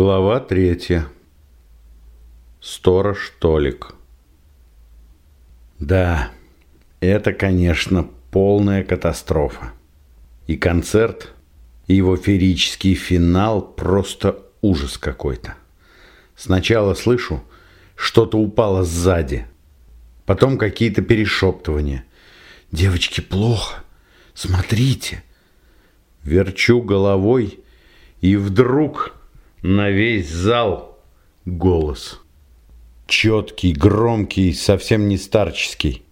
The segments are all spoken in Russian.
Глава третья. Сторож Толик. Да, это, конечно, полная катастрофа. И концерт, и его феерический финал просто ужас какой-то. Сначала слышу, что-то упало сзади. Потом какие-то перешептывания. «Девочки, плохо! Смотрите!» Верчу головой, и вдруг на весь зал голос. Четкий, громкий, совсем не старческий.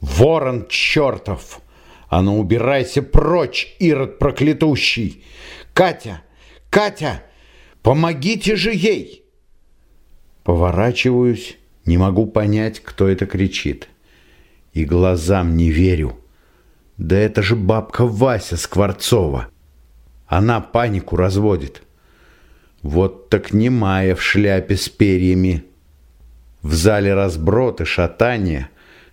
«Ворон чертов! А ну убирайся прочь, Ирод проклятущий! Катя! Катя! Помогите же ей!» Поворачиваюсь, не могу понять, кто это кричит. И глазам не верю. Да это же бабка Вася Скворцова. Она панику разводит. Вот так немая в шляпе с перьями. В зале разброд и шатание.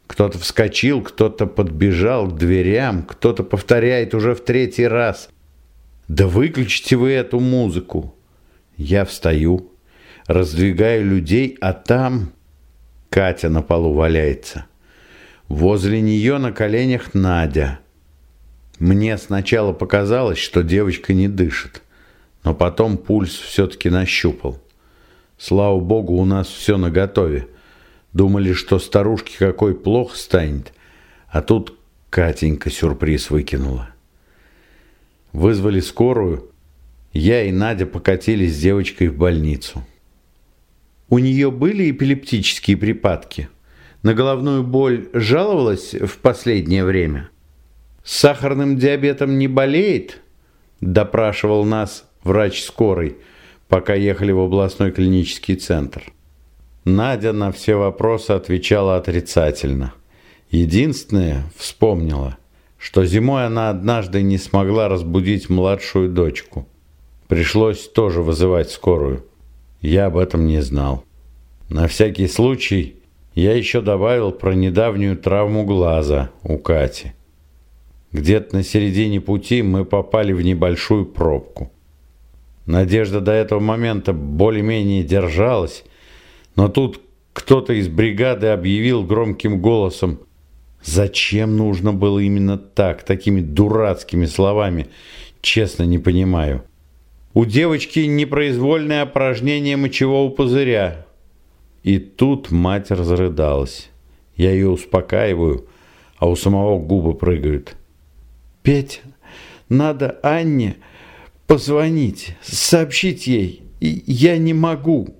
Кто-то вскочил, кто-то подбежал к дверям, кто-то повторяет уже в третий раз. «Да выключите вы эту музыку!» Я встаю, раздвигаю людей, а там Катя на полу валяется. Возле нее на коленях Надя. Мне сначала показалось, что девочка не дышит, но потом пульс все-таки нащупал. Слава богу, у нас все наготове. Думали, что старушке какой плохо станет, а тут Катенька сюрприз выкинула. Вызвали скорую, я и Надя покатились с девочкой в больницу. У нее были эпилептические припадки. На головную боль жаловалась в последнее время. С сахарным диабетом не болеет? Допрашивал нас врач скорой, пока ехали в областной клинический центр. Надя на все вопросы отвечала отрицательно. Единственное, вспомнила, что зимой она однажды не смогла разбудить младшую дочку. Пришлось тоже вызывать скорую. Я об этом не знал. На всякий случай я еще добавил про недавнюю травму глаза у Кати. Где-то на середине пути мы попали в небольшую пробку. Надежда до этого момента более-менее держалась, но тут кто-то из бригады объявил громким голосом, зачем нужно было именно так, такими дурацкими словами, честно не понимаю. У девочки непроизвольное опорожнение мочевого пузыря. И тут мать разрыдалась. Я ее успокаиваю, а у самого губы прыгают. «Петя, надо Анне позвонить, сообщить ей. Я не могу».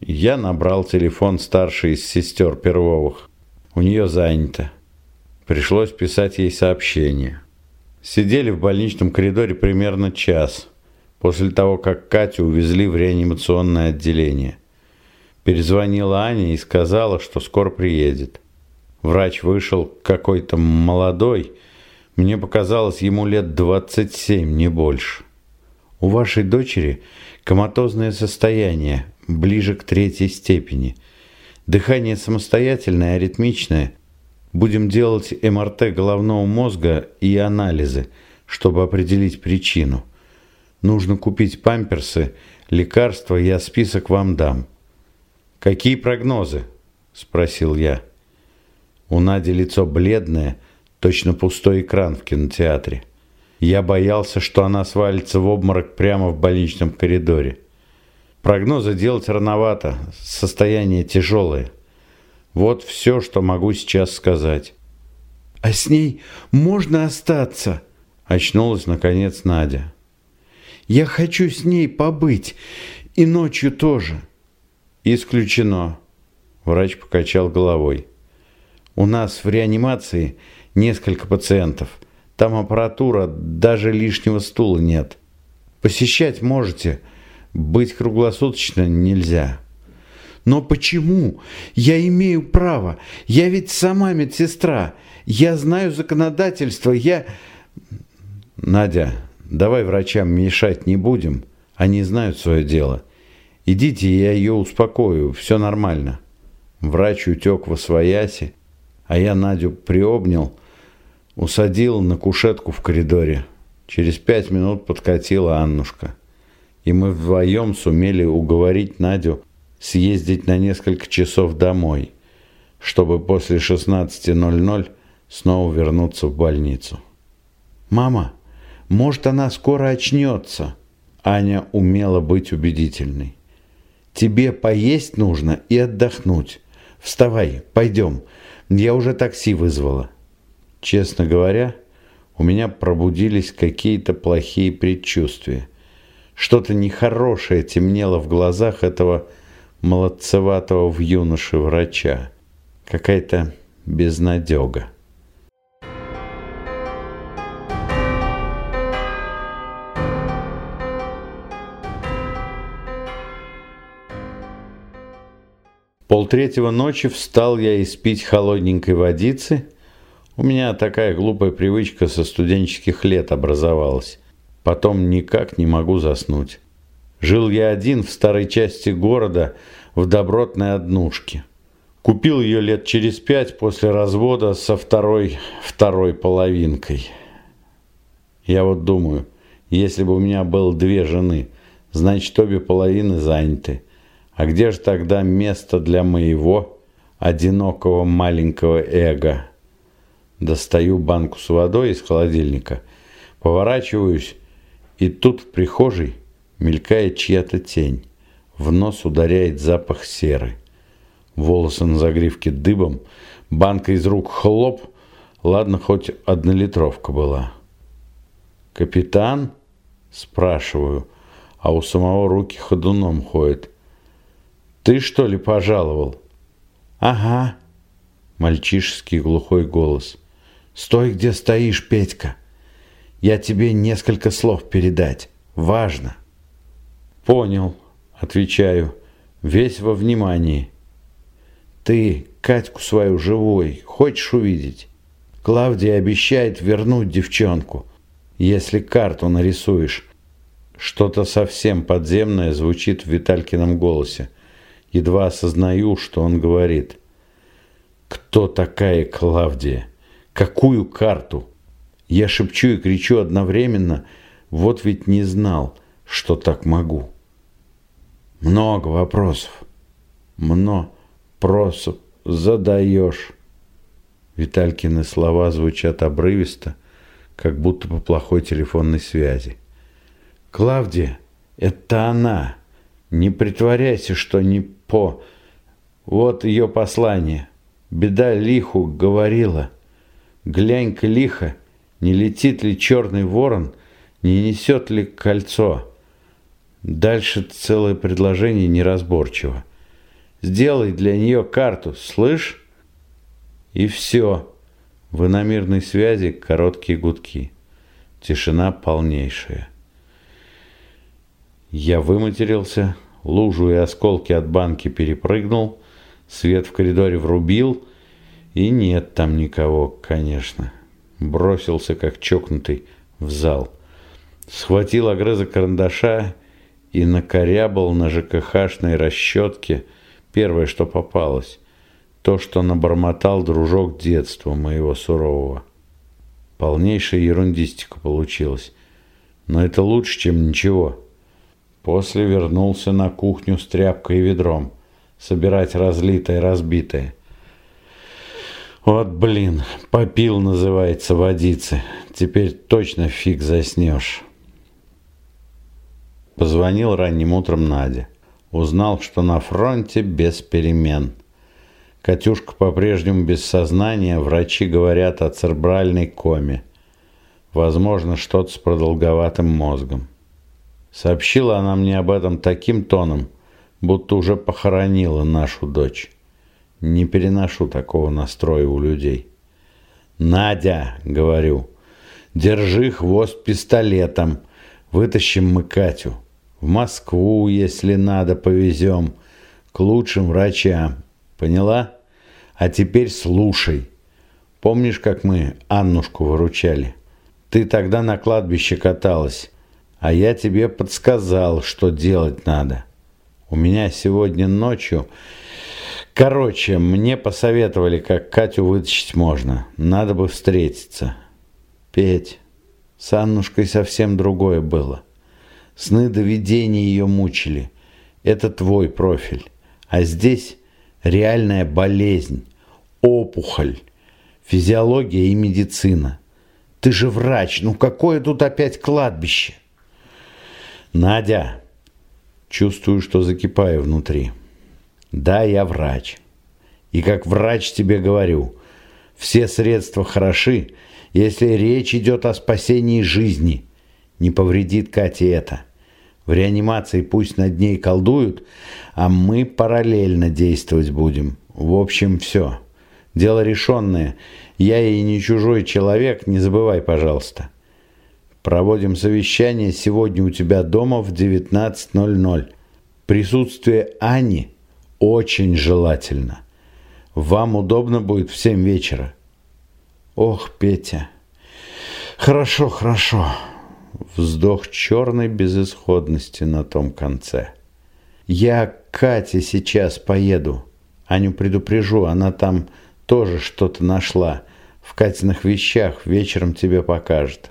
Я набрал телефон старшей из сестер Первовых. У нее занято. Пришлось писать ей сообщение. Сидели в больничном коридоре примерно час, после того, как Катю увезли в реанимационное отделение. Перезвонила Аня и сказала, что скоро приедет. Врач вышел какой-то молодой, мне показалось ему лет 27, не больше. У вашей дочери коматозное состояние, ближе к третьей степени. Дыхание самостоятельное, аритмичное. Будем делать МРТ головного мозга и анализы, чтобы определить причину. Нужно купить памперсы, лекарства, я список вам дам. Какие прогнозы? Спросил я. У Нади лицо бледное, точно пустой экран в кинотеатре. Я боялся, что она свалится в обморок прямо в больничном коридоре. Прогнозы делать рановато, состояние тяжелое. Вот все, что могу сейчас сказать. «А с ней можно остаться?» Очнулась, наконец, Надя. «Я хочу с ней побыть, и ночью тоже». «Исключено», – врач покачал головой. «У нас в реанимации несколько пациентов. Там аппаратура, даже лишнего стула нет. Посещать можете, быть круглосуточно нельзя. Но почему? Я имею право. Я ведь сама медсестра. Я знаю законодательство. Я... Надя, давай врачам мешать не будем. Они знают свое дело. Идите, я ее успокою. Все нормально. Врач утек во свояси, а я Надю приобнял, усадил на кушетку в коридоре. Через пять минут подкатила Аннушка. и мы вдвоем сумели уговорить Надю съездить на несколько часов домой, чтобы после 16.00 снова вернуться в больницу. «Мама, может, она скоро очнется?» Аня умела быть убедительной. «Тебе поесть нужно и отдохнуть. Вставай, пойдем. Я уже такси вызвала». Честно говоря, у меня пробудились какие-то плохие предчувствия. Что-то нехорошее темнело в глазах этого молодцеватого в юноше врача. Какая-то безнадега. Полтретьего ночи встал я испить холодненькой водицы. У меня такая глупая привычка со студенческих лет образовалась. Потом никак не могу заснуть. Жил я один в старой части города в добротной однушке. Купил ее лет через пять после развода со второй, второй половинкой. Я вот думаю, если бы у меня было две жены, значит обе половины заняты. А где же тогда место для моего одинокого маленького эго? Достаю банку с водой из холодильника, поворачиваюсь, и тут в прихожей мелькает чья-то тень. В нос ударяет запах серы. Волосы на загривке дыбом, банка из рук хлоп, ладно, хоть однолитровка была. «Капитан?» – спрашиваю, а у самого руки ходуном ходят – «Ты, что ли, пожаловал?» «Ага», — мальчишеский глухой голос. «Стой, где стоишь, Петька. Я тебе несколько слов передать. Важно». «Понял», — отвечаю, весь во внимании. «Ты Катьку свою живой хочешь увидеть? Клавдия обещает вернуть девчонку, если карту нарисуешь». Что-то совсем подземное звучит в Виталькином голосе едва осознаю, что он говорит. «Кто такая Клавдия? Какую карту?» Я шепчу и кричу одновременно, вот ведь не знал, что так могу. Много вопросов. Много вопросов задаешь. Виталькины слова звучат обрывисто, как будто по плохой телефонной связи. «Клавдия, это она!» Не притворяйся, что не по... Вот ее послание. Беда лиху говорила. Глянь-ка лихо, не летит ли черный ворон, не несет ли кольцо. Дальше целое предложение неразборчиво. Сделай для нее карту, слышь? И все. В иномирной связи короткие гудки. Тишина полнейшая. Я выматерился, лужу и осколки от банки перепрыгнул, свет в коридоре врубил, и нет там никого, конечно. Бросился, как чокнутый, в зал. Схватил огрызок карандаша и накорябал на ЖКХшной расчетке первое, что попалось. То, что набормотал дружок детства моего сурового. Полнейшая ерундистика получилась. Но это лучше, чем ничего. После вернулся на кухню с тряпкой и ведром. Собирать разлитое, разбитое. Вот блин, попил называется водицы. Теперь точно фиг заснешь. Позвонил ранним утром Надя. Узнал, что на фронте без перемен. Катюшка по-прежнему без сознания, врачи говорят о церебральной коме. Возможно, что-то с продолговатым мозгом. Сообщила она мне об этом таким тоном, будто уже похоронила нашу дочь. Не переношу такого настроя у людей. «Надя», — говорю, — «держи хвост пистолетом, вытащим мы Катю. В Москву, если надо, повезем, к лучшим врачам. Поняла? А теперь слушай. Помнишь, как мы Аннушку выручали? Ты тогда на кладбище каталась». А я тебе подсказал, что делать надо. У меня сегодня ночью... Короче, мне посоветовали, как Катю вытащить можно. Надо бы встретиться. Петь, с Аннушкой совсем другое было. Сны до видения ее мучили. Это твой профиль. А здесь реальная болезнь, опухоль, физиология и медицина. Ты же врач, ну какое тут опять кладбище? Надя, чувствую, что закипаю внутри. Да, я врач. И как врач тебе говорю, все средства хороши, если речь идет о спасении жизни. Не повредит Кате это. В реанимации пусть над ней колдуют, а мы параллельно действовать будем. В общем, все. Дело решенное. Я ей не чужой человек, не забывай, пожалуйста. Проводим совещание сегодня у тебя дома в 19.00. Присутствие Ани очень желательно. Вам удобно будет в 7 вечера. Ох, Петя. Хорошо, хорошо. Вздох черной безысходности на том конце. Я к Кате сейчас поеду. Аню предупрежу, она там тоже что-то нашла. В Катиных вещах вечером тебе покажет.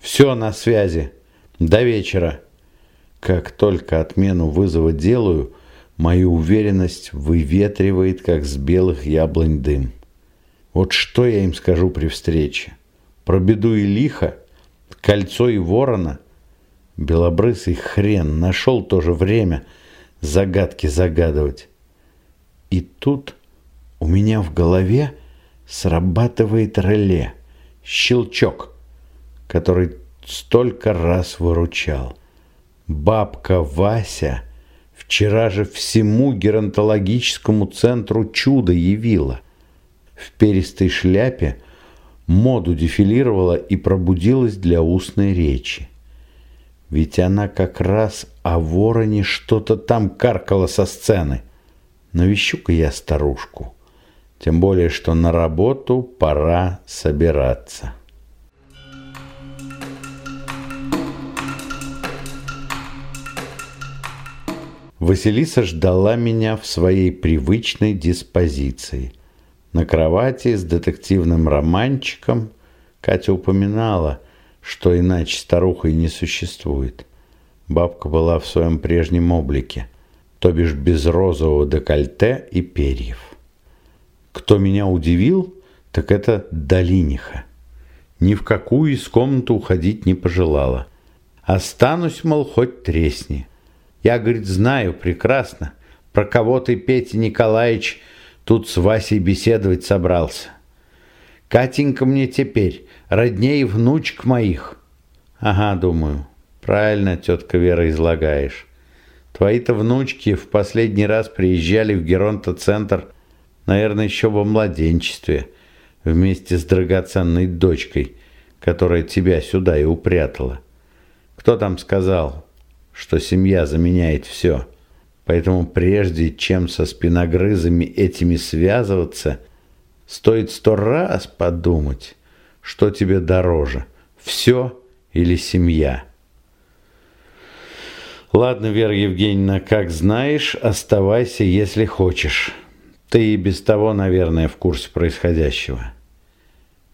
Все на связи. До вечера. Как только отмену вызова делаю, мою уверенность выветривает, как с белых яблонь дым. Вот что я им скажу при встрече? Про беду и лихо? Кольцо и ворона? Белобрысый хрен нашел тоже время загадки загадывать. И тут у меня в голове срабатывает реле, щелчок, который столько раз выручал. Бабка Вася вчера же всему геронтологическому центру чудо явила. В перистой шляпе моду дефилировала и пробудилась для устной речи. Ведь она как раз о вороне что-то там каркала со сцены. Навещу-ка я старушку. Тем более, что на работу пора собираться. Василиса ждала меня в своей привычной диспозиции. На кровати с детективным романчиком Катя упоминала, что иначе старухой не существует. Бабка была в своем прежнем облике, то бишь без розового декольте и перьев. Кто меня удивил, так это Долиниха. Ни в какую из комнаты уходить не пожелала. Останусь, мол, хоть тресни. Я, говорит, знаю прекрасно, про кого ты, Петя Николаевич, тут с Васей беседовать собрался. Катенька мне теперь, родней внучек моих. Ага, думаю, правильно, тетка Вера, излагаешь. Твои-то внучки в последний раз приезжали в Геронто-центр наверное, еще во младенчестве, вместе с драгоценной дочкой, которая тебя сюда и упрятала. Кто там сказал, что семья заменяет все? Поэтому прежде чем со спиногрызами этими связываться, стоит сто раз подумать, что тебе дороже, все или семья. Ладно, Вера Евгеньевна, как знаешь, оставайся, если хочешь. Ты и без того, наверное, в курсе происходящего.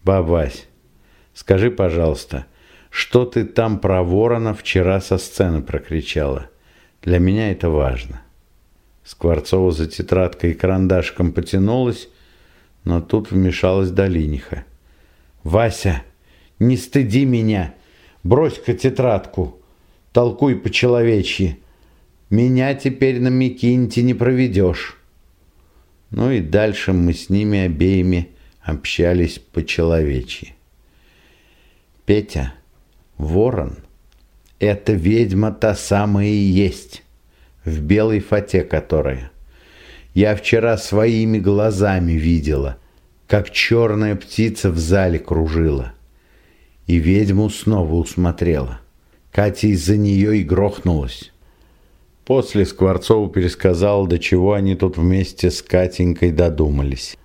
Бабась, скажи, пожалуйста, что ты там про ворона вчера со сцены прокричала? Для меня это важно. Скворцова за тетрадкой и карандашком потянулась, но тут вмешалась Долиниха. «Вася, не стыди меня! Брось-ка тетрадку! Толкуй по-человечьи! Меня теперь на Микинте не проведешь!» Ну и дальше мы с ними обеими общались по-человечьи. Петя, ворон, это ведьма та самая и есть, в белой фате которая. Я вчера своими глазами видела, как черная птица в зале кружила. И ведьму снова усмотрела. Катя из-за нее и грохнулась. После Скворцову пересказал, до чего они тут вместе с Катенькой додумались.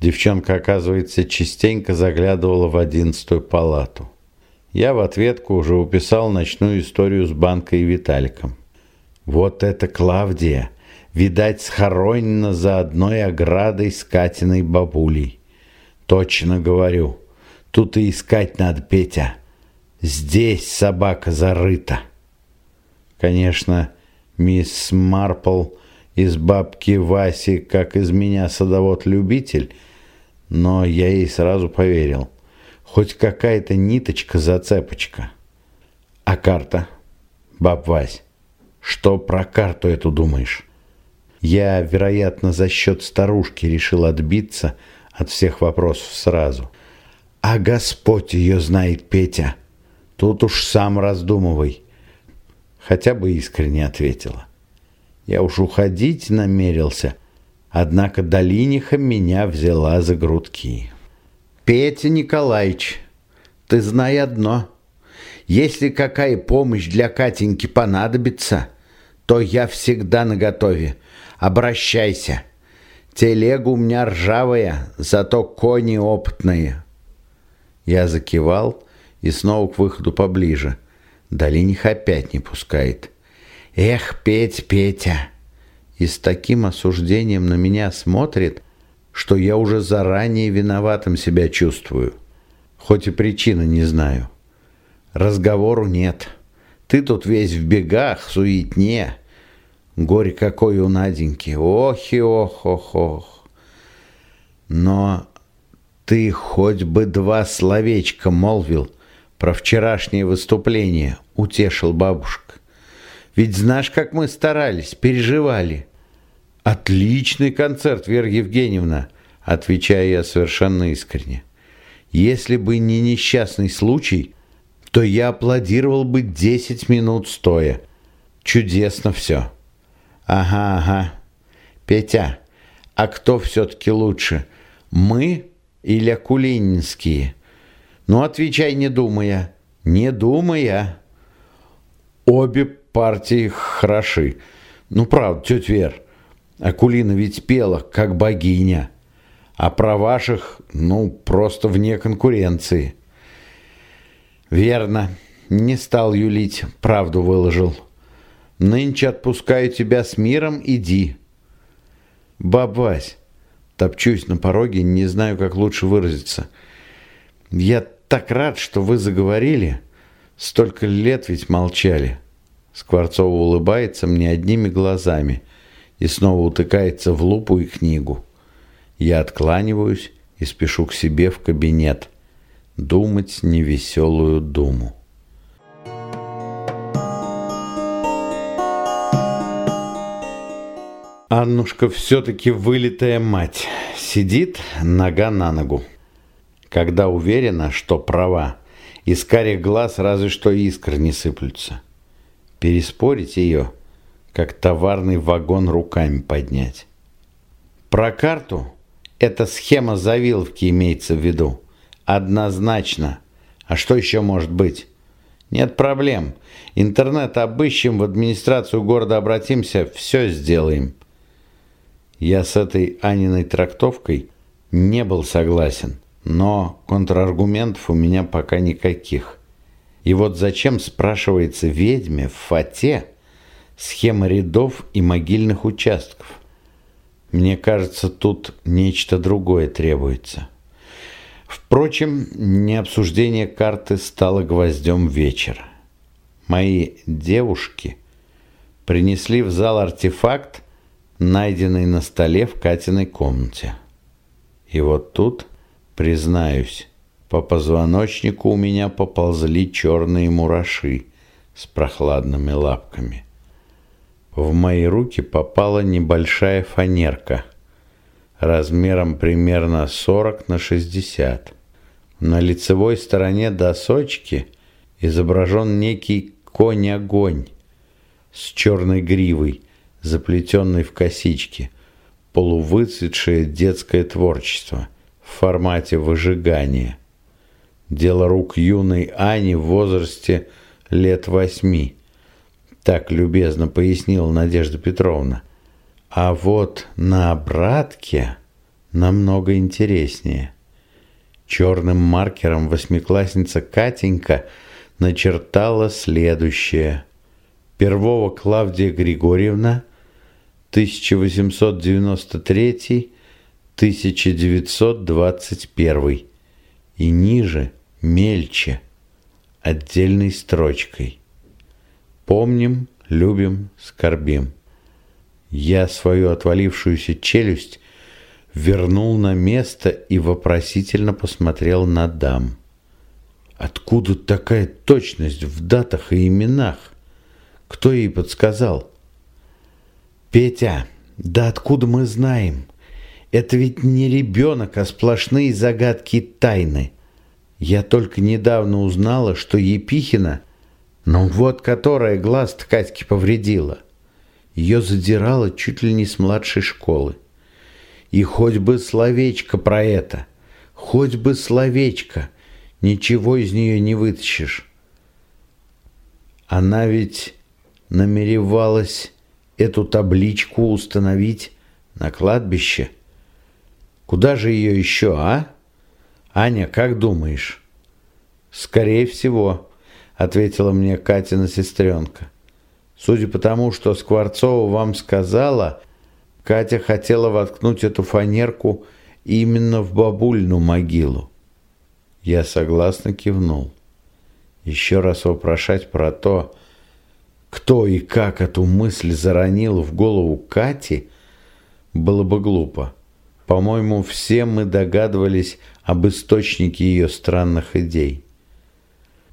Девчонка, оказывается, частенько заглядывала в одиннадцатую палату. Я в ответку уже уписал ночную историю с Банкой и Виталиком. Вот это Клавдия! Видать, схоронена за одной оградой с Катиной бабулей. Точно говорю. Тут и искать надо, Петя. Здесь собака зарыта. Конечно, мисс Марпл из бабки Васи, как из меня садовод-любитель, но я ей сразу поверил. Хоть какая-то ниточка-зацепочка. А карта? Баб Вась, что про карту эту думаешь? Я, вероятно, за счет старушки решил отбиться от всех вопросов сразу. А Господь ее знает, Петя. Тут уж сам раздумывай. Хотя бы искренне ответила. Я уж уходить намерился, однако Долиниха меня взяла за грудки. Петя Николаевич, ты знай одно. Если какая помощь для Катеньки понадобится, то я всегда наготове. Обращайся. Телега у меня ржавая, зато кони опытные. Я закивал и снова к выходу поближе. Долиних опять не пускает. Эх, Петь, Петя! И с таким осуждением на меня смотрит, что я уже заранее виноватым себя чувствую. Хоть и причины не знаю. Разговору нет. Ты тут весь в бегах, суетне. Горе какое у Наденьки. Ох и ох, ох, ох. Но ты хоть бы два словечка молвил про вчерашнее выступление, утешил бабушка. Ведь знаешь, как мы старались, переживали. Отличный концерт, Вера Евгеньевна, отвечаю я совершенно искренне. Если бы не несчастный случай, то я аплодировал бы 10 минут стоя. Чудесно все. Ага, ага. Петя, а кто все-таки лучше, мы или Акулининские? Ну, отвечай, не думая. Не думая. Обе партии хороши. Ну, правда, тетя Вер, Акулина ведь пела, как богиня. А про ваших, ну, просто вне конкуренции. Верно. Не стал юлить, правду выложил. Нынче отпускаю тебя с миром, иди. Бабась, топчусь на пороге, не знаю, как лучше выразиться. Я так рад, что вы заговорили. Столько лет ведь молчали. Скворцова улыбается мне одними глазами и снова утыкается в лупу и книгу. Я откланиваюсь и спешу к себе в кабинет. Думать невеселую думу. Аннушка все-таки вылитая мать. Сидит нога на ногу. Когда уверена, что права, из карих глаз разве что искры не сыплются. Переспорить ее, как товарный вагон руками поднять. Про карту эта схема завиловки имеется в виду. Однозначно. А что еще может быть? Нет проблем. Интернет обыщем, в администрацию города обратимся, все сделаем. Я с этой Аниной трактовкой не был согласен, но контраргументов у меня пока никаких. И вот зачем, спрашивается, ведьме в фате схема рядов и могильных участков? Мне кажется, тут нечто другое требуется. Впрочем, не обсуждение карты стало гвоздем вечера. Мои девушки принесли в зал артефакт, найденный на столе в Катиной комнате. И вот тут, признаюсь, по позвоночнику у меня поползли черные мураши с прохладными лапками. В мои руки попала небольшая фанерка размером примерно 40 на 60. На лицевой стороне досочки изображен некий конь-огонь с черной гривой, заплетенной в косички, полувыцветшее детское творчество в формате выжигания. Дело рук юной Ани в возрасте лет восьми – так любезно пояснила Надежда Петровна. А вот на обратке намного интереснее. Черным маркером восьмиклассница Катенька начертала следующее. Первого Клавдия Григорьевна, 1893-1921. И ниже, мельче, отдельной строчкой – Помним, любим, скорбим. Я свою отвалившуюся челюсть вернул на место и вопросительно посмотрел на дам. Откуда такая точность в датах и именах? Кто ей подсказал? Петя, да откуда мы знаем? Это ведь не ребенок, а сплошные загадки тайны. Я только недавно узнала, что Епихина, ну вот которая глаз Катьке повредила, ее задирала чуть ли не с младшей школы. И хоть бы словечко про это, хоть бы словечко, ничего из нее не вытащишь. Она ведь намеревалась эту табличку установить на кладбище. Куда же ее еще, а? Аня, как думаешь? Скорее всего, ответила мне Катина сестренка. Судя по тому, что Скворцова вам сказала, Катя хотела воткнуть эту фанерку именно в бабульну могилу. Я согласно кивнул. Еще раз вопрошать про то, кто и как эту мысль заронил в голову Кати, было бы глупо. По-моему, все мы догадывались об источнике ее странных идей.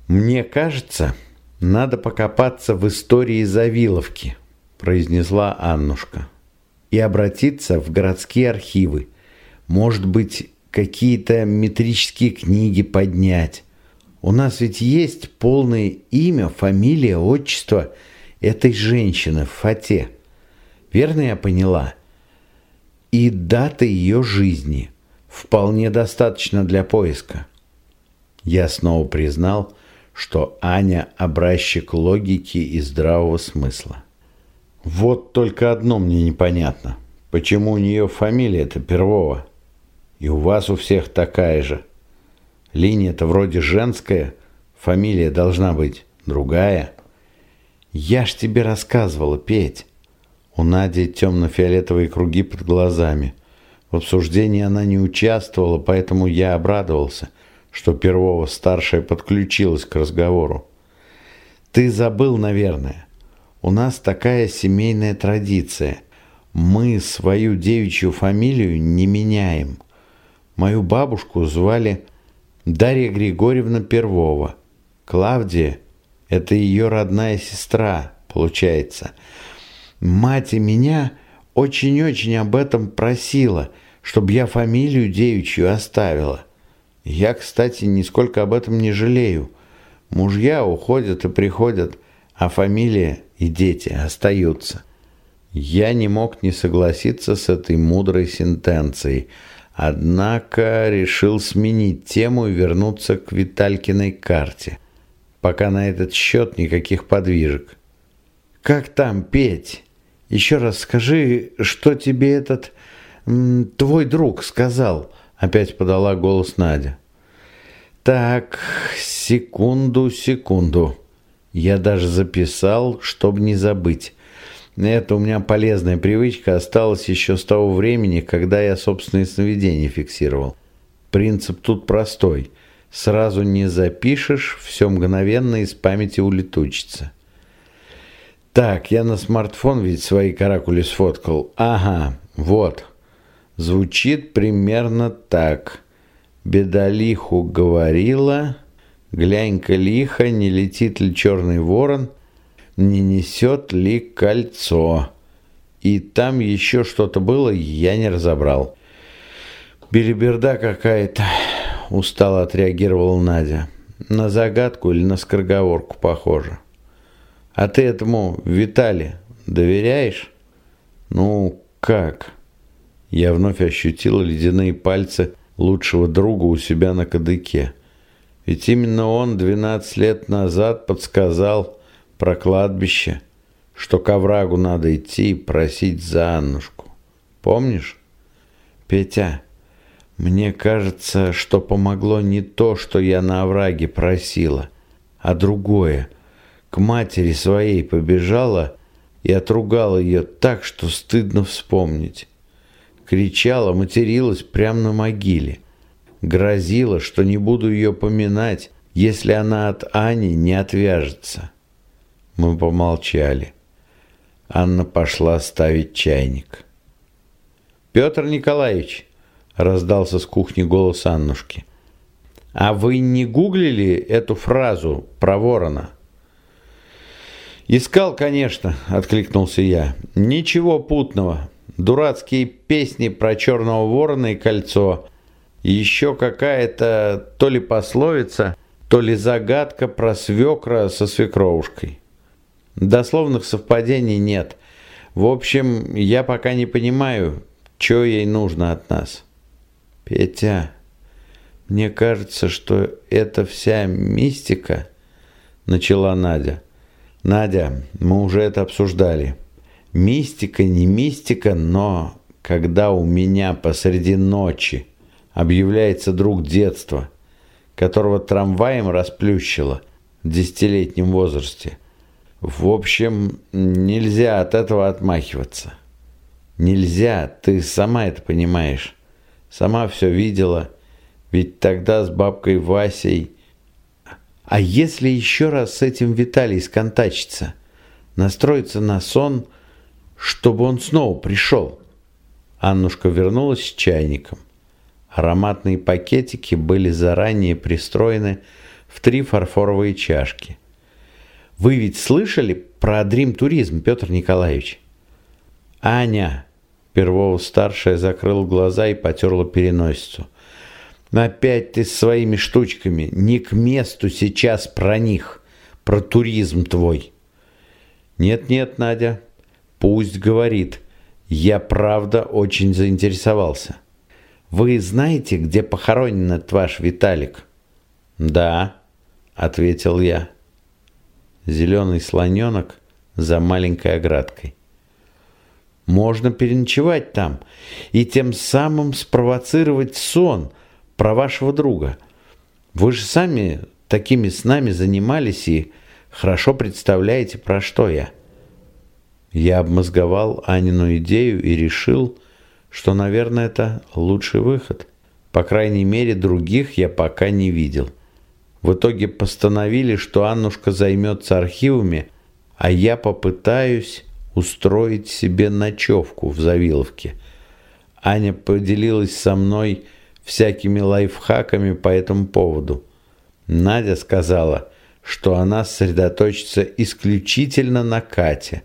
«Мне кажется, надо покопаться в истории Завиловки», произнесла Аннушка, «и обратиться в городские архивы. Может быть, какие-то метрические книги поднять. У нас ведь есть полное имя, фамилия, отчество этой женщины в Фате. Верно я поняла?» и дата ее жизни вполне достаточно для поиска. Я снова признал, что Аня – образчик логики и здравого смысла. Вот только одно мне непонятно. Почему у нее фамилия-то Первого? И у вас у всех такая же. Линия-то вроде женская, фамилия должна быть другая. Я ж тебе рассказывала, Петь. У Нади темно-фиолетовые круги под глазами. В обсуждении она не участвовала, поэтому я обрадовался, что Первого старшая подключилась к разговору. «Ты забыл, наверное. У нас такая семейная традиция. Мы свою девичью фамилию не меняем. Мою бабушку звали Дарья Григорьевна Первого. Клавдия – это ее родная сестра, получается – Мать и меня очень-очень об этом просила, чтобы я фамилию девичью оставила. Я, кстати, нисколько об этом не жалею. Мужья уходят и приходят, а фамилия и дети остаются. Я не мог не согласиться с этой мудрой сентенцией, однако решил сменить тему и вернуться к Виталькиной карте. Пока на этот счет никаких подвижек. «Как там, Петь?» Еще раз скажи, что тебе этот твой друг сказал?» Опять подала голос Надя. «Так, секунду, секунду. Я даже записал, чтобы не забыть. Это у меня полезная привычка осталась еще с того времени, когда я собственные сновидения фиксировал. Принцип тут простой. Сразу не запишешь, все мгновенно из памяти улетучится». Так, я на смартфон ведь свои каракули сфоткал. Ага, вот. Звучит примерно так. Бедолиху говорила, глянь-ка лихо, не летит ли черный ворон, не несет ли кольцо. И там еще что-то было, я не разобрал. Белиберда какая-то, устало отреагировала Надя. На загадку или на скороговорку похоже. А ты этому Витали доверяешь? Ну, как? Я вновь ощутил ледяные пальцы лучшего друга у себя на кадыке. Ведь именно он 12 лет назад подсказал про кладбище, что к оврагу надо идти и просить за Аннушку. Помнишь? Петя, мне кажется, что помогло не то, что я на овраге просила, а другое – к матери своей побежала и отругала ее так, что стыдно вспомнить. Кричала, материлась прямо на могиле. Грозила, что не буду ее поминать, если она от Ани не отвяжется. Мы помолчали. Анна пошла ставить чайник. «Петр Николаевич!» – раздался с кухни голос Аннушки. «А вы не гуглили эту фразу про ворона?» «Искал, конечно», – откликнулся я. «Ничего путного. Дурацкие песни про черного ворона и кольцо. Еще какая-то то ли пословица, то ли загадка про свекра со свекровушкой. Дословных совпадений нет. В общем, я пока не понимаю, что ей нужно от нас. Петя, мне кажется, что это вся мистика, начала Надя. Надя, мы уже это обсуждали. Мистика, не мистика, но когда у меня посреди ночи объявляется друг детства, которого трамваем расплющило в десятилетнем возрасте. В общем, нельзя от этого отмахиваться. Нельзя, ты сама это понимаешь. Сама все видела. Ведь тогда с бабкой Васей... А если еще раз с этим Виталий сконтачится, настроиться на сон, чтобы он снова пришел? Аннушка вернулась с чайником. Ароматные пакетики были заранее пристроены в три фарфоровые чашки. Вы ведь слышали про Дрим-туризм, Петр Николаевич? Аня, Первого-старшая закрыла глаза и потерла переносицу. Опять ты с своими штучками. Не к месту сейчас про них, про туризм твой. Нет-нет, Надя, пусть говорит. Я правда очень заинтересовался. Вы знаете, где похоронен этот ваш Виталик? Да, ответил я. Зеленый слоненок за маленькой оградкой. Можно переночевать там и тем самым спровоцировать сон про вашего друга. Вы же сами такими снами занимались и хорошо представляете, про что я. Я обмозговал Анину идею и решил, что, наверное, это лучший выход. По крайней мере, других я пока не видел. В итоге постановили, что Аннушка займется архивами, а я попытаюсь устроить себе ночевку в Завиловке. Аня поделилась со мной всякими лайфхаками по этому поводу. Надя сказала, что она сосредоточится исключительно на Кате,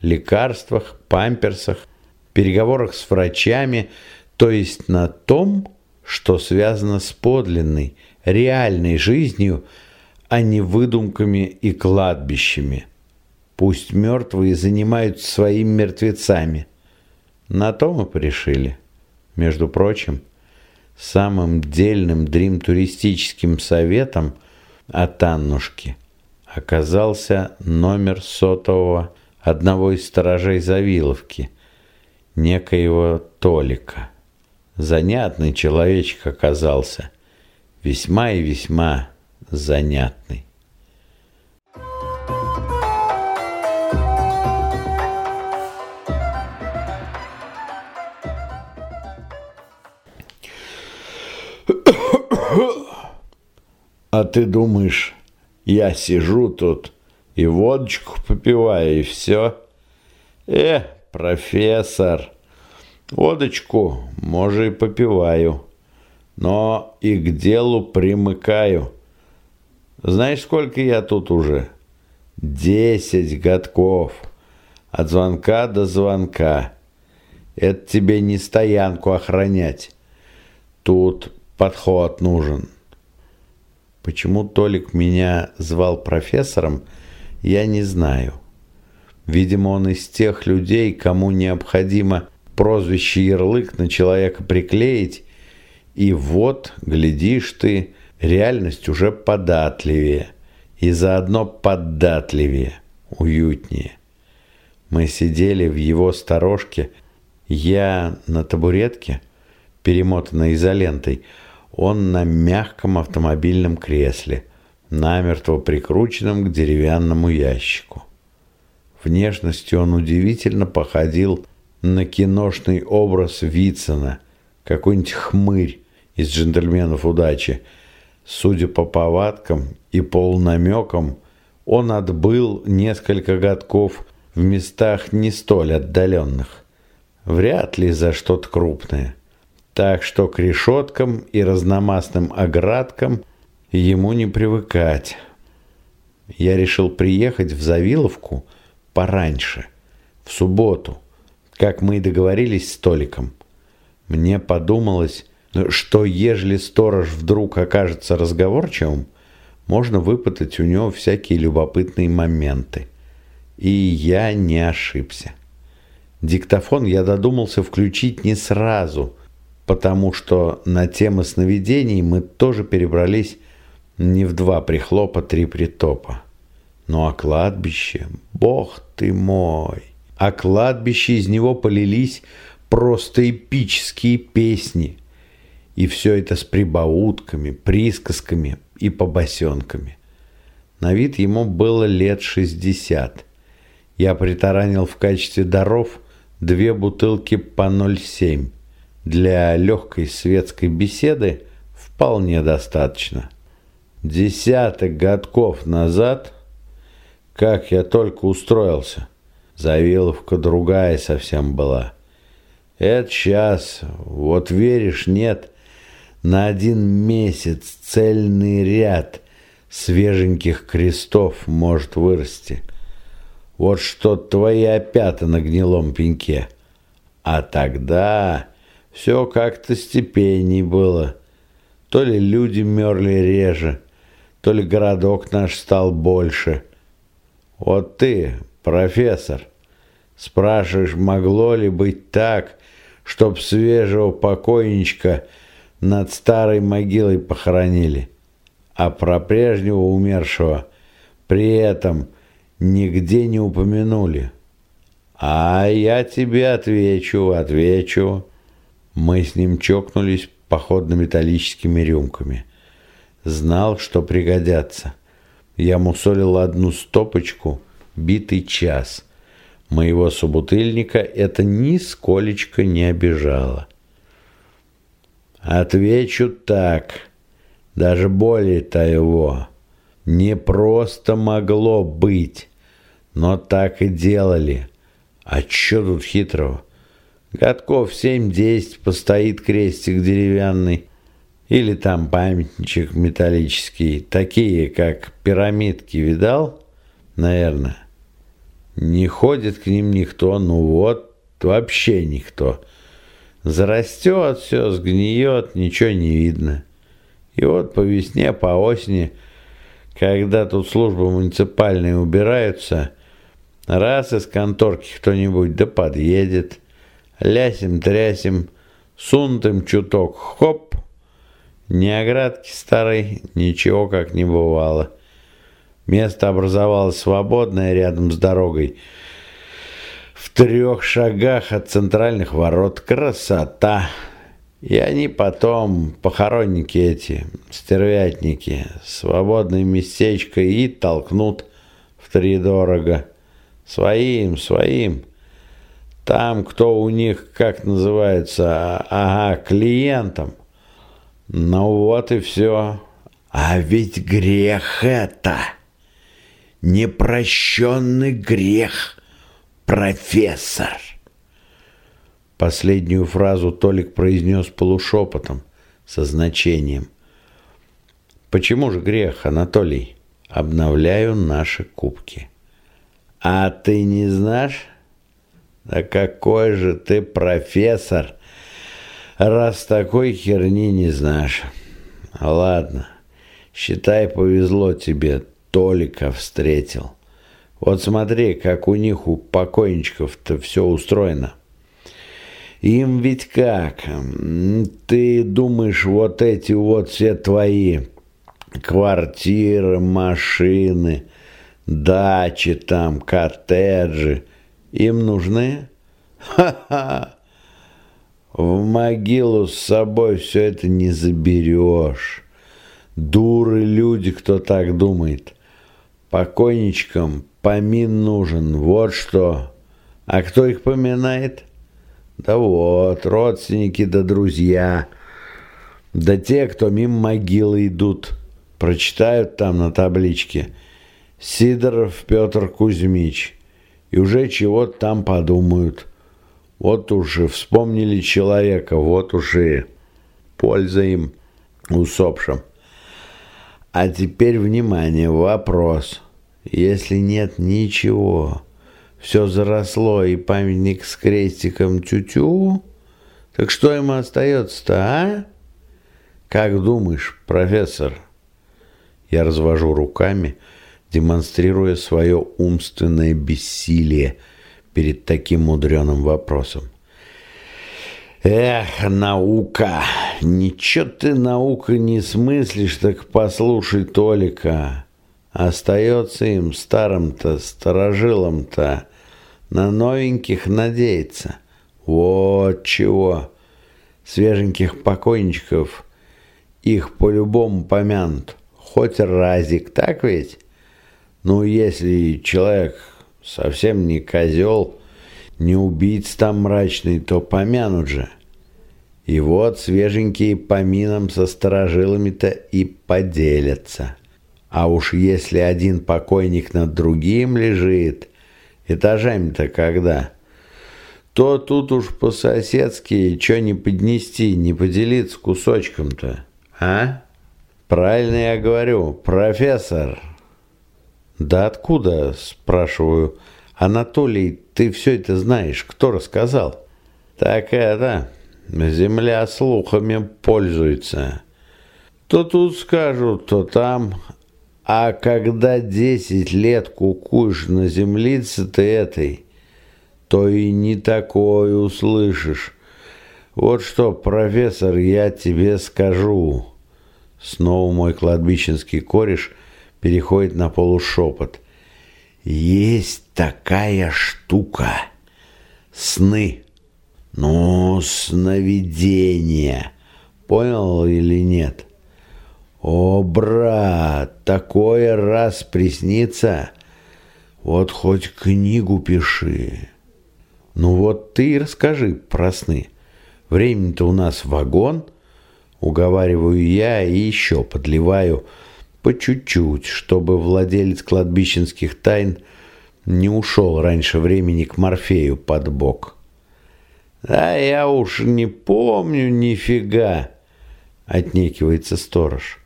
лекарствах, памперсах переговорах с врачами, то есть на том, что связано с подлинной, реальной жизнью, а не выдумками и кладбищами. Пусть мертвые занимаются своими мертвецами. На то мы порешили. Между прочим, самым дельным дрим-туристическим советом от Аннушки оказался номер сотового одного из сторожей Завиловки – некоего Толика. Занятный человечек оказался, весьма и весьма занятный. А ты думаешь, я сижу тут и водочку попиваю, и все? Э, профессор, водочку, может, и попиваю, но и к делу примыкаю. Знаешь, сколько я тут уже? Десять годков. От звонка до звонка. Это тебе не стоянку охранять. Тут подход нужен. Почему Толик меня звал профессором, я не знаю. Видимо, он из тех людей, кому необходимо прозвище ярлык на человека приклеить, и вот, глядишь ты, реальность уже податливее, и заодно податливее, уютнее. Мы сидели в его сторожке, я на табуретке, перемотанной изолентой, он на мягком автомобильном кресле, намертво прикрученном к деревянному ящику. Внешностью он удивительно походил на киношный образ Вицина, какой-нибудь хмырь из «Джентльменов удачи». Судя по повадкам и полнамекам, он отбыл несколько годков в местах не столь отдаленных. Вряд ли за что-то крупное. Так что к решеткам и разномастным оградкам ему не привыкать. Я решил приехать в Завиловку пораньше, в субботу, как мы и договорились с Толиком. Мне подумалось, что ежели сторож вдруг окажется разговорчивым, можно выпытать у него всякие любопытные моменты. И я не ошибся. Диктофон я додумался включить не сразу, потому что на темы сновидений мы тоже перебрались не в два прихлопа, три притопа. Ну а кладбище, бог ты мой! А кладбище из него полились просто эпические песни. И все это с прибаутками, присказками и побосенками. На вид ему было лет шестьдесят. Я притаранил в качестве даров две бутылки по 0,7. Для легкой светской беседы вполне достаточно. Десяток годков назад, как я только устроился, Завиловка другая совсем была – это сейчас, вот веришь, нет, на один месяц цельный ряд свеженьких крестов может вырасти. Вот что твои опята на гнилом пеньке. А тогда все как-то степенней было. То ли люди мерли реже, то ли городок наш стал больше. Вот ты, профессор, спрашиваешь, могло ли быть так, чтоб свежего покойничка над старой могилой похоронили, а про прежнего умершего при этом нигде не упомянули. А я тебе отвечу, отвечу. Мы с ним чокнулись походно-металлическими рюмками. Знал, что пригодятся. Я мусолил одну стопочку битый час – Моего собутыльника это нисколечко не обижало. Отвечу так, даже более того, не просто могло быть, но так и делали. А что тут хитрого? Годков семь-десять постоит крестик деревянный, или там памятничек металлический, такие, как пирамидки, видал? Наверное. Не ходит к ним никто, ну вот, вообще никто. Зарастет все, сгниет, ничего не видно. И вот по весне, по осени, когда тут службы муниципальные убираются, раз из конторки кто-нибудь да подъедет, лясим-трясим, сунут им чуток, хоп, ни оградки старой, ничего как не бывало. Место образовалось свободное рядом с дорогой. В трех шагах от центральных ворот. Красота! И они потом, похоронники эти, стервятники, свободное местечко и толкнут в три дорого. Своим, своим. Там, кто у них, как называется, ага, клиентам. Ну вот и все. А ведь грех это непрощенный грех, профессор. Последнюю фразу Толик произнес полушепотом, со значением. Почему же грех, Анатолий? Обновляю наши кубки. А ты не знаешь? Да какой же ты профессор, раз такой херни не знаешь. Ладно, считай, повезло тебе, Толика встретил. Вот смотри, как у них, у покойничков-то все устроено. Им ведь как? Ты думаешь, вот эти вот все твои квартиры, машины, дачи там, коттеджи, им нужны? Ха-ха! В могилу с собой все это не заберешь. Дуры люди, кто так думает. Покойничкам помин нужен, вот что. А кто их поминает? Да вот, родственники да друзья. Да те, кто мимо могилы идут. Прочитают там на табличке. Сидоров Петр Кузьмич. И уже чего-то там подумают. Вот уж и вспомнили человека, вот уж и польза им усопшим. А теперь, внимание, вопрос. Если нет ничего, все заросло и памятник с крестиком тю-тю, так что ему остается-то, а? Как думаешь, профессор? Я развожу руками, демонстрируя свое умственное бессилие перед таким мудреным вопросом. Эх, наука! Ничего ты, наука, не смыслишь, так послушай Толика. Остается им, старым-то, старожилам-то, на новеньких надеяться. Вот чего. Свеженьких покойничков их по-любому помянут. Хоть разик, так ведь? Ну, если человек совсем не козел, не убийц там мрачный, то помянут же. И вот свеженькие помином со сторожилами-то и поделятся. А уж если один покойник над другим лежит, этажами-то когда, то тут уж по-соседски что не поднести, не поделиться кусочком-то, а? Правильно я говорю, профессор. Да откуда, спрашиваю, Анатолий, ты все это знаешь, кто рассказал? Так это, земля слухами пользуется. То тут скажут, то там. А когда десять лет кукуешь на землице ты этой, то и не такое услышишь. Вот что, профессор, я тебе скажу. Снова мой кладбищенский кореш переходит на полушепот. Есть такая штука. Сны. Ну, сновидения. Понял или нет? О, брат, такое раз приснится. Вот хоть книгу пиши. Ну вот ты и расскажи про сны. Времени-то у нас вагон. Уговариваю я и еще подливаю по чуть-чуть, чтобы владелец кладбищенских тайн не ушел раньше времени к Морфею под бок. «А я уж не помню нифига», — отнекивается сторож.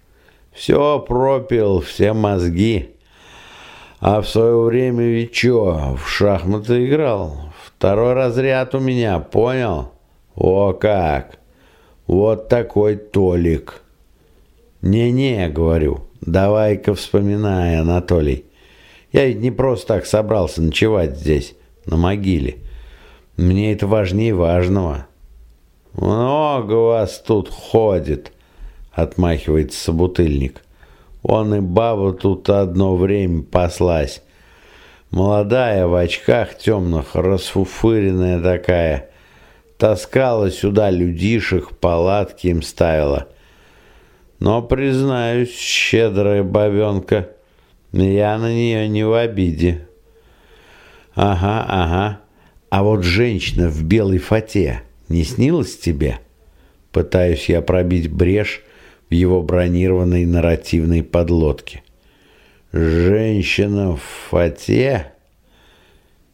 «Все пропил, все мозги. А в свое время ведь что, в шахматы играл? Второй разряд у меня, понял? О как! Вот такой Толик». «Не-не», — говорю, — «давай-ка вспоминай, Анатолий. Я ведь не просто так собрался ночевать здесь, на могиле». Мне это важнее важного. Много вас тут ходит, отмахивается собутыльник. Он и баба тут одно время паслась. Молодая, в очках темных, расфуфыренная такая. Таскала сюда людишек, палатки им ставила. Но, признаюсь, щедрая бабенка, я на нее не в обиде. Ага, ага. А вот женщина в белой фате не снилась тебе? Пытаюсь я пробить брешь в его бронированной нарративной подлодке. Женщина в фате?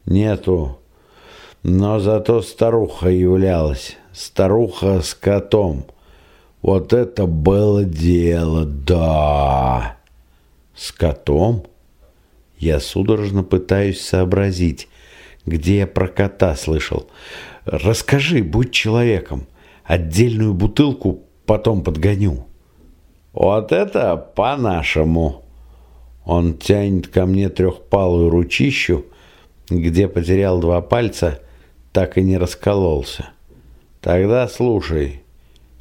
Нету. Но зато старуха являлась. Старуха с котом. Вот это было дело, да. С котом? Я судорожно пытаюсь сообразить, где я про кота слышал. Расскажи, будь человеком. Отдельную бутылку потом подгоню. Вот это по-нашему. Он тянет ко мне трехпалую ручищу, где потерял два пальца, так и не раскололся. Тогда слушай,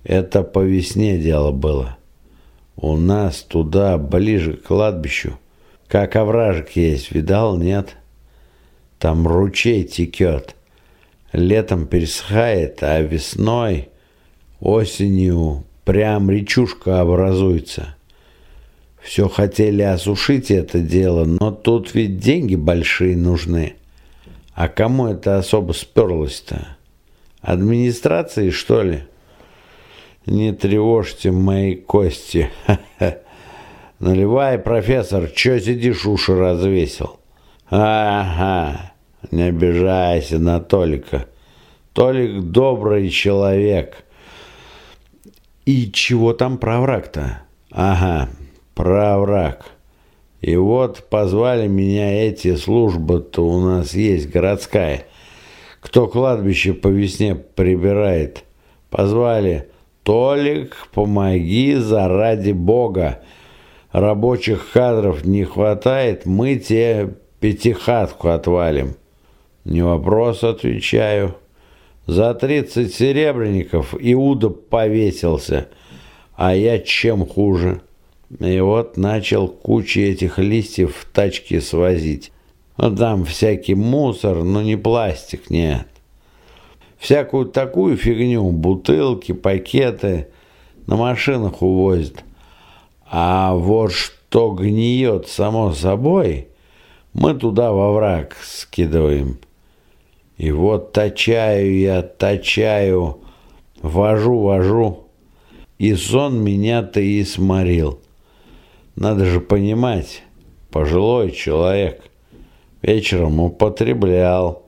это по весне дело было. У нас туда, ближе к кладбищу, как овражек есть, видал, нет? — там ручей текет. Летом пересыхает, а весной, осенью прям речушка образуется. Все хотели осушить это дело, но тут ведь деньги большие нужны. А кому это особо сперлось-то? Администрации, что ли? Не тревожьте мои кости. Наливай, профессор, чё сидишь, уши развесил? Ага, Не обижайся на Толика. Толик добрый человек. И чего там про враг-то? Ага, про враг. И вот позвали меня эти службы-то у нас есть, городская. Кто кладбище по весне прибирает. Позвали, Толик, помоги заради Бога. Рабочих кадров не хватает, мы тебе пятихатку отвалим. Не вопрос, отвечаю. За тридцать серебряников Иуда повесился, а я чем хуже. И вот начал кучу этих листьев в тачке свозить. Там всякий мусор, но не пластик, нет. Всякую такую фигню, бутылки, пакеты на машинах увозят. А вот что гниет само собой, мы туда во враг скидываем. И вот точаю я, точаю, вожу, вожу, и сон меня-то и сморил. Надо же понимать, пожилой человек вечером употреблял.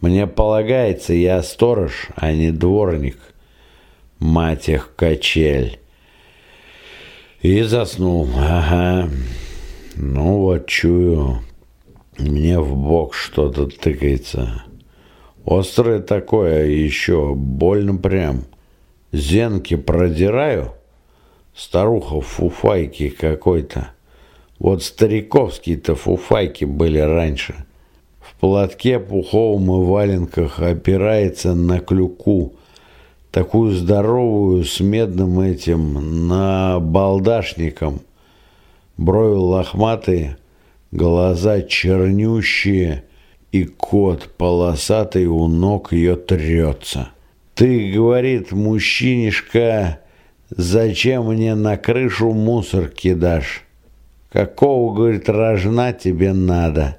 Мне полагается, я сторож, а не дворник. Мать их качель. И заснул. Ага. Ну вот чую, мне в бок что-то тыкается. Острое такое, еще больно прям. Зенки продираю, старуха фуфайки какой-то. Вот стариковские-то фуфайки были раньше. Платке пуховом и валенках опирается на клюку, такую здоровую с медным этим набалдашником. Брови лохматые, глаза чернющие, и кот полосатый у ног ее трется. «Ты, — говорит мужчинишка, — зачем мне на крышу мусор кидашь? Какого, — говорит, — рожна тебе надо?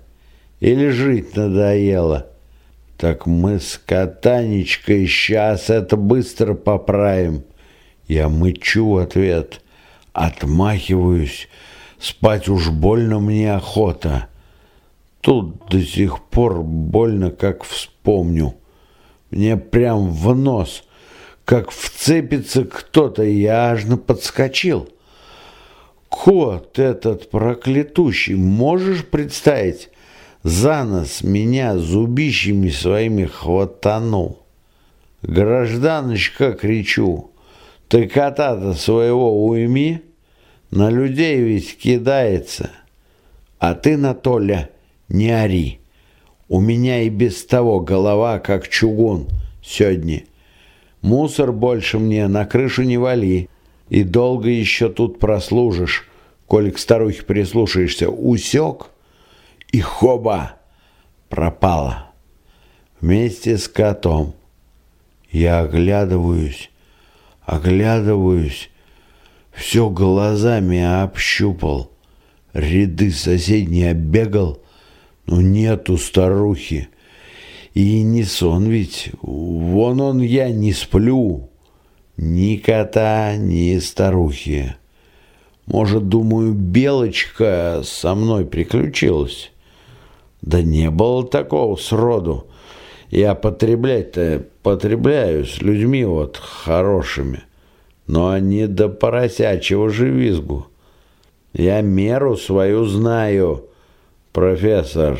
Или жить надоело?» «Так мы с Катанечкой сейчас это быстро поправим». Я мычу ответ, отмахиваюсь. Спать уж больно мне охота. Тут до сих пор больно, как вспомню. Мне прям в нос, как вцепится кто-то, я аж подскочил. Кот этот проклятущий, можешь представить? За нос меня зубищами своими хватанул. Гражданочка, кричу, ты кота-то своего уйми, на людей ведь кидается. А ты, Натоля, не ори. У меня и без того голова как чугун сегодня. Мусор больше мне на крышу не вали. И долго еще тут прослужишь, коли к старухе прислушаешься. Усек и хоба пропала. Вместе с котом. Я оглядываюсь, оглядываюсь, все глазами общупал, ряды соседние оббегал, но нету старухи. И не сон ведь, вон он я не сплю. Ни кота, ни старухи. Может, думаю, белочка со мной приключилась. Да не было такого сроду. Я потреблять-то потребляю с людьми вот хорошими, но они до поросячьего же визгу. Я меру свою знаю, профессор.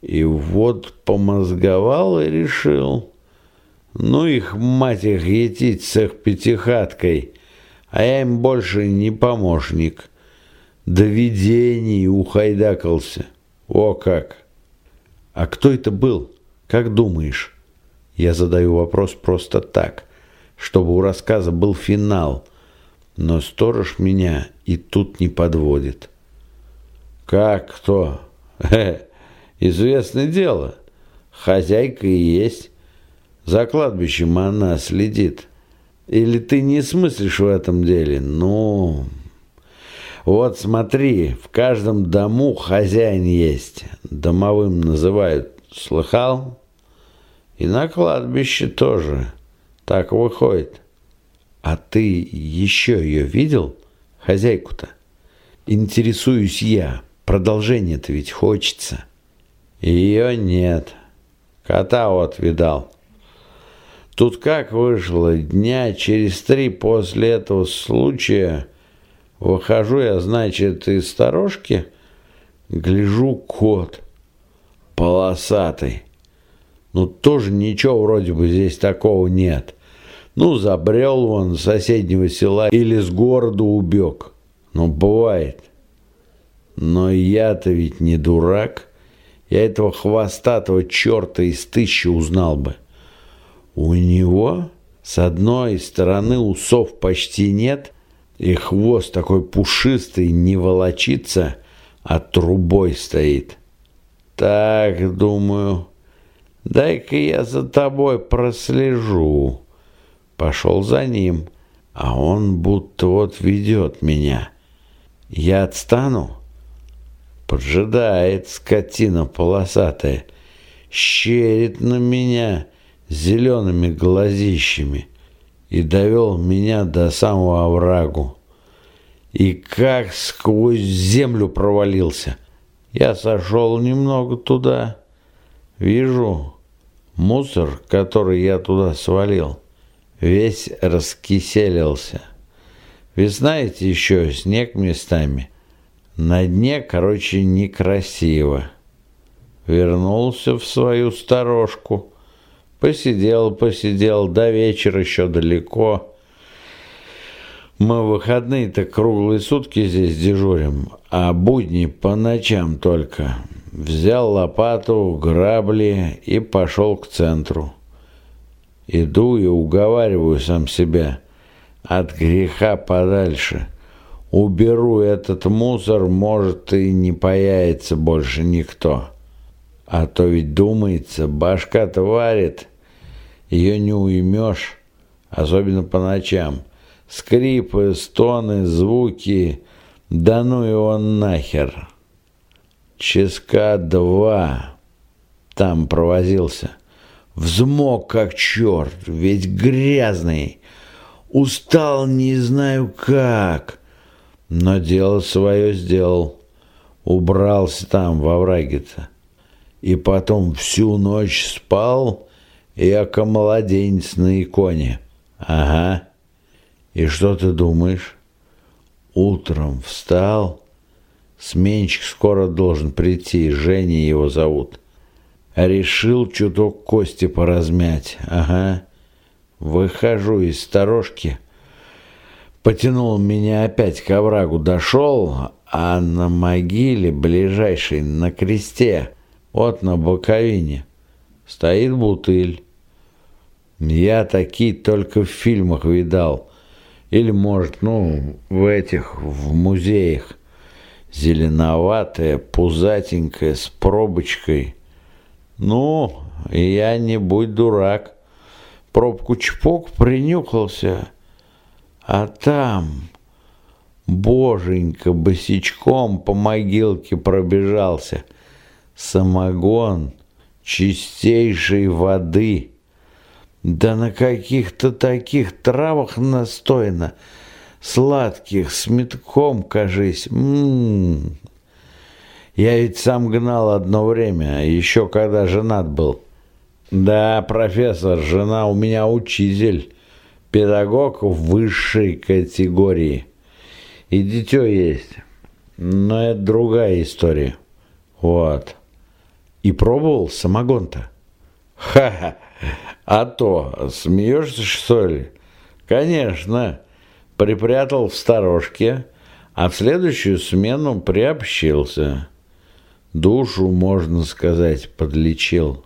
И вот помозговал и решил. Ну их, мать их, етить с их пятихаткой, а я им больше не помощник. До видений ухайдакался. О как! А кто это был? Как думаешь? Я задаю вопрос просто так, чтобы у рассказа был финал, но сторож меня и тут не подводит. Как кто? Хе, известное дело. Хозяйка и есть. За кладбищем она следит. Или ты не смыслишь в этом деле? Ну, вот смотри, в каждом дому хозяин есть. Домовым называют. Слыхал? И на кладбище тоже. Так выходит. А ты еще ее видел? Хозяйку-то? Интересуюсь я. Продолжение-то ведь хочется. Ее нет. Кота вот видал. Тут как вышло, дня через три после этого случая выхожу я, значит, из сторожки, гляжу кот полосатый. Ну, тоже ничего вроде бы здесь такого нет. Ну, забрел он с соседнего села или с города убег. Ну, бывает. Но я-то ведь не дурак. Я этого хвостатого черта из тысячи узнал бы. У него с одной стороны усов почти нет, и хвост такой пушистый не волочится, а трубой стоит. Так, думаю, дай-ка я за тобой прослежу. Пошел за ним, а он будто вот ведет меня. Я отстану? Поджидает скотина полосатая, щерит на меня — зелеными глазищами и довел меня до самого оврагу. И как сквозь землю провалился. Я сошел немного туда. Вижу, мусор, который я туда свалил, весь раскиселился. Вы знаете еще, снег местами. На дне, короче, некрасиво. Вернулся в свою сторожку Посидел, посидел, до вечера еще далеко. Мы выходные-то круглые сутки здесь дежурим, а будни по ночам только. Взял лопату, грабли и пошел к центру. Иду и уговариваю сам себя. От греха подальше. Уберу этот мусор, может, и не появится больше никто. А то ведь думается, башка-то ее не уймешь, особенно по ночам. Скрипы, стоны, звуки, да ну его нахер. Ческа два там провозился. Взмок как черт, ведь грязный. Устал не знаю как, но дело свое сделал. Убрался там во враге-то и потом всю ночь спал, яко младенец на иконе. Ага. И что ты думаешь? Утром встал, сменщик скоро должен прийти, Женя его зовут. Решил чуток кости поразмять. Ага. Выхожу из сторожки. Потянул меня опять к оврагу, дошел, а на могиле ближайшей, на кресте, вот на боковине стоит бутыль. Я такие только в фильмах видал. Или, может, ну, в этих, в музеях. Зеленоватая, пузатенькая, с пробочкой. Ну, я не будь дурак. Пробку чпок принюхался. А там, боженька, босичком по могилке пробежался – самогон чистейшей воды. Да на каких-то таких травах настояно, сладких, с метком, кажись. М -м -м. Я ведь сам гнал одно время, еще когда женат был. Да, профессор, жена у меня учитель, педагог высшей категории. И дитё есть, но это другая история. Вот. И пробовал самогон-то? Ха-ха! А то, смеешься, что ли? Конечно. Припрятал в сторожке, а в следующую смену приобщился. Душу, можно сказать, подлечил.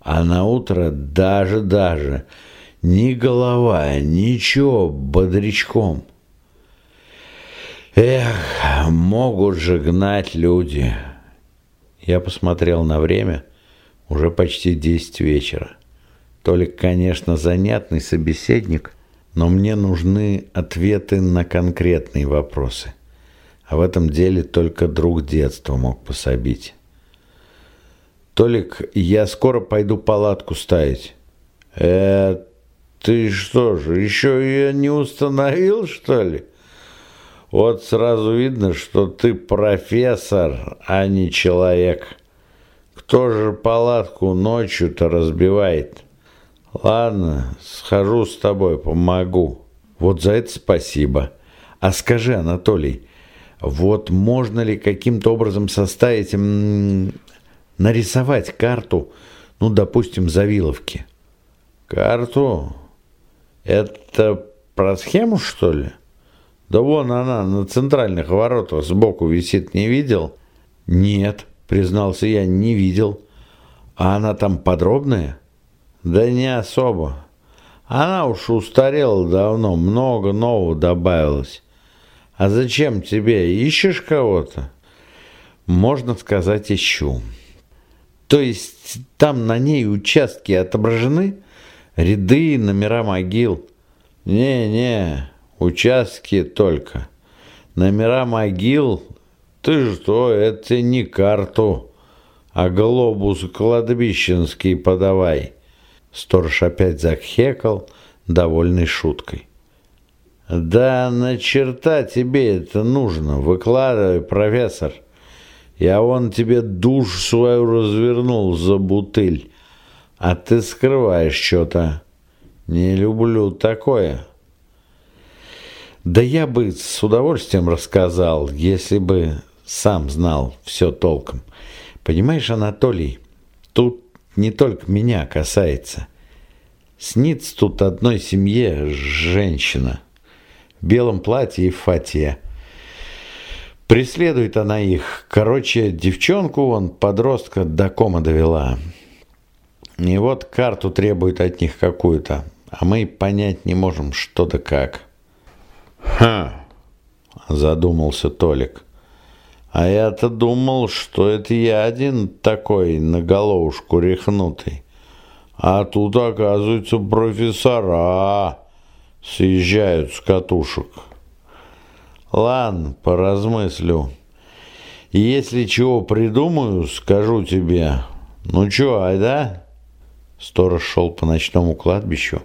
А на утро даже-даже ни голова, ничего, бодрячком. Эх, могут же гнать люди. Я посмотрел на время, уже почти десять вечера. Толик, конечно, занятный собеседник, но мне нужны ответы на конкретные вопросы. А в этом деле только друг детства мог пособить. Толик, я скоро пойду палатку ставить. Э, ты что же, еще ее не установил, что ли? Вот сразу видно, что ты профессор, а не человек. Кто же палатку ночью-то разбивает? Ладно, схожу с тобой, помогу. Вот за это спасибо. А скажи, Анатолий, вот можно ли каким-то образом составить, нарисовать карту, ну, допустим, Завиловки? Карту? Это про схему, что ли? Да вон она на центральных воротах сбоку висит, не видел? Нет, признался я, не видел. А она там подробная? Да не особо. Она уж устарела давно, много нового добавилось. А зачем тебе? Ищешь кого-то? Можно сказать, ищу. То есть там на ней участки отображены? Ряды, номера могил? Не-не, участки только. Номера могил? Ты что, это не карту, а глобус кладбищенский подавай. Сторож опять захекал, довольный шуткой. «Да на черта тебе это нужно? Выкладывай, профессор. Я вон тебе душ свою развернул за бутыль, а ты скрываешь что-то. Не люблю такое». «Да я бы с удовольствием рассказал, если бы сам знал все толком. Понимаешь, Анатолий, тут не только меня касается. Снится тут одной семье женщина» в белом платье и в фате. Преследует она их. Короче, девчонку он, подростка, до кома довела. И вот карту требует от них какую-то, а мы понять не можем, что да как. «Ха!» – задумался Толик. «А я-то думал, что это я один такой на головушку рехнутый. А тут, оказывается, профессора съезжают с катушек. Ладно, поразмыслю. Если чего придумаю, скажу тебе. Ну чё, айда? Сторож шел по ночному кладбищу,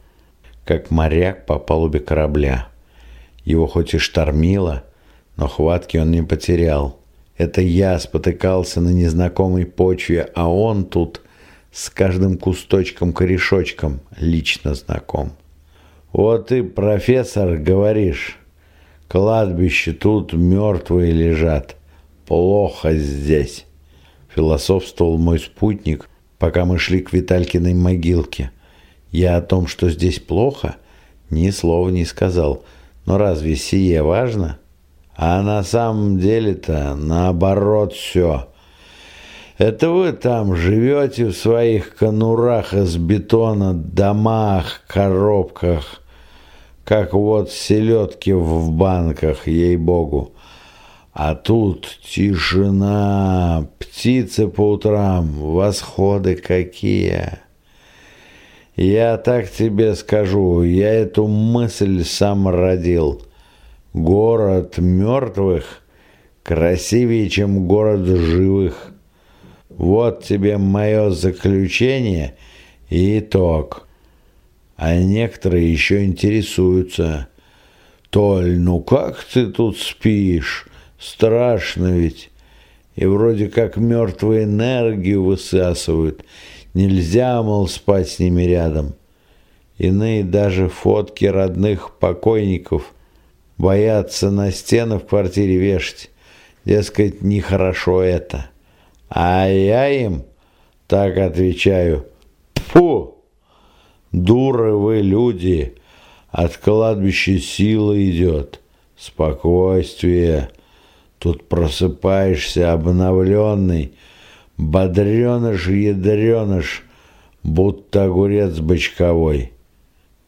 как моряк по палубе корабля. Его хоть и штормило, но хватки он не потерял. Это я спотыкался на незнакомой почве, а он тут с каждым кусточком-корешочком лично знаком. Вот ты, профессор, говоришь, кладбище тут мертвые лежат. Плохо здесь. Философствовал мой спутник, пока мы шли к Виталькиной могилке. Я о том, что здесь плохо, ни слова не сказал. Но разве сие важно? А на самом деле-то наоборот все. Это вы там живете в своих конурах из бетона, домах, коробках, как вот селедки в банках, ей-богу. А тут тишина, птицы по утрам, восходы какие. Я так тебе скажу, я эту мысль сам родил. Город мертвых красивее, чем город живых. Вот тебе мое заключение и итог. А некоторые еще интересуются. «Толь, ну как ты тут спишь? Страшно ведь!» И вроде как мертвую энергию высасывают. Нельзя, мол, спать с ними рядом. Иные даже фотки родных покойников боятся на стены в квартире вешать. Дескать, нехорошо это. А я им так отвечаю. Фу! Дуры вы, люди! От кладбища сила идет, спокойствие. Тут просыпаешься обновленный, бодреныш-ядреныш, будто огурец бочковой.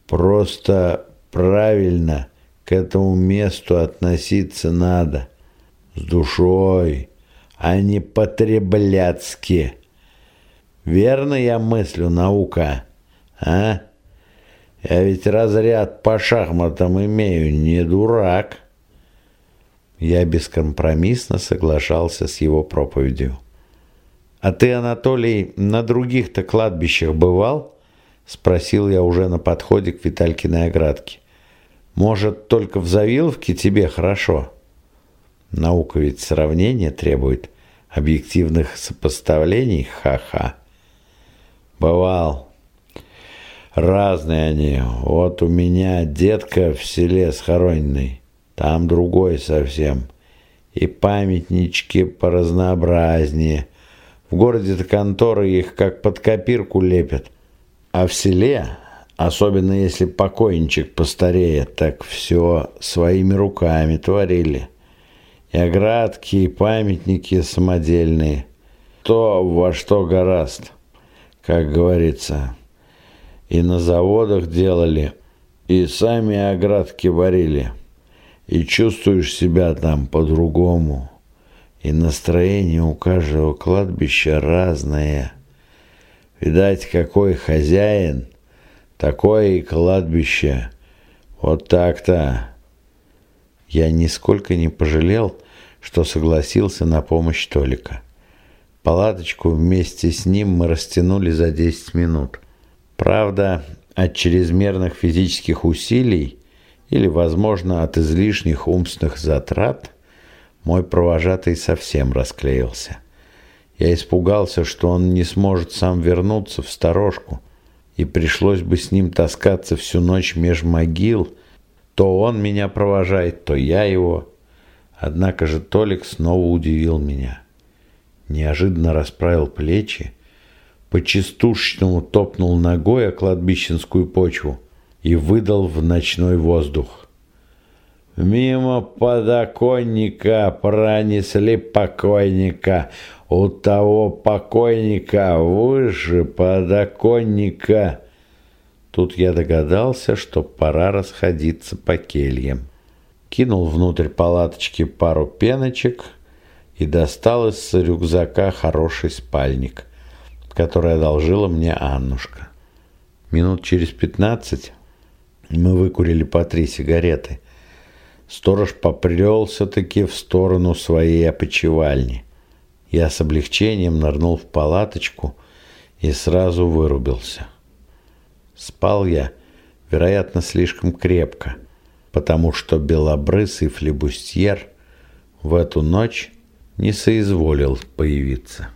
Просто правильно к этому месту относиться надо. С душой, а не потребляцки. Верно я мыслю, наука?» А? Я ведь разряд по шахматам имею, не дурак. Я бескомпромиссно соглашался с его проповедью. «А ты, Анатолий, на других-то кладбищах бывал?» Спросил я уже на подходе к Виталькиной оградке. «Может, только в Завиловке тебе хорошо?» Наука ведь сравнения требует. объективных сопоставлений? Ха-ха. Бывал. Разные они. Вот у меня детка в селе схороненный. Там другой совсем. И памятнички поразнообразнее. В городе-то конторы их как под копирку лепят. А в селе, особенно если покойничек постареет, так все своими руками творили. И оградки, и памятники самодельные. То во что гораст, как говорится. И на заводах делали, и сами оградки варили. И чувствуешь себя там по-другому. И настроение у каждого кладбища разное. Видать, какой хозяин, такое и кладбище. Вот так-то. Я нисколько не пожалел, что согласился на помощь Толика. Палаточку вместе с ним мы растянули за 10 минут. Правда, от чрезмерных физических усилий или, возможно, от излишних умственных затрат мой провожатый совсем расклеился. Я испугался, что он не сможет сам вернуться в сторожку, и пришлось бы с ним таскаться всю ночь меж могил – то он меня провожает, то я его. Однако же Толик снова удивил меня. Неожиданно расправил плечи, по-частушечному топнул ногой о кладбищенскую почву и выдал в ночной воздух. Мимо подоконника пронесли покойника. У того покойника выше подоконника Тут я догадался, что пора расходиться по кельям. Кинул внутрь палаточки пару пеночек и достал из рюкзака хороший спальник, который одолжила мне Аннушка. Минут через пятнадцать мы выкурили по три сигареты. Сторож попрелся-таки в сторону своей опочивальни. Я с облегчением нырнул в палаточку и сразу вырубился. Спал я, вероятно, слишком крепко, потому что белобрысый флебустьер в эту ночь не соизволил появиться.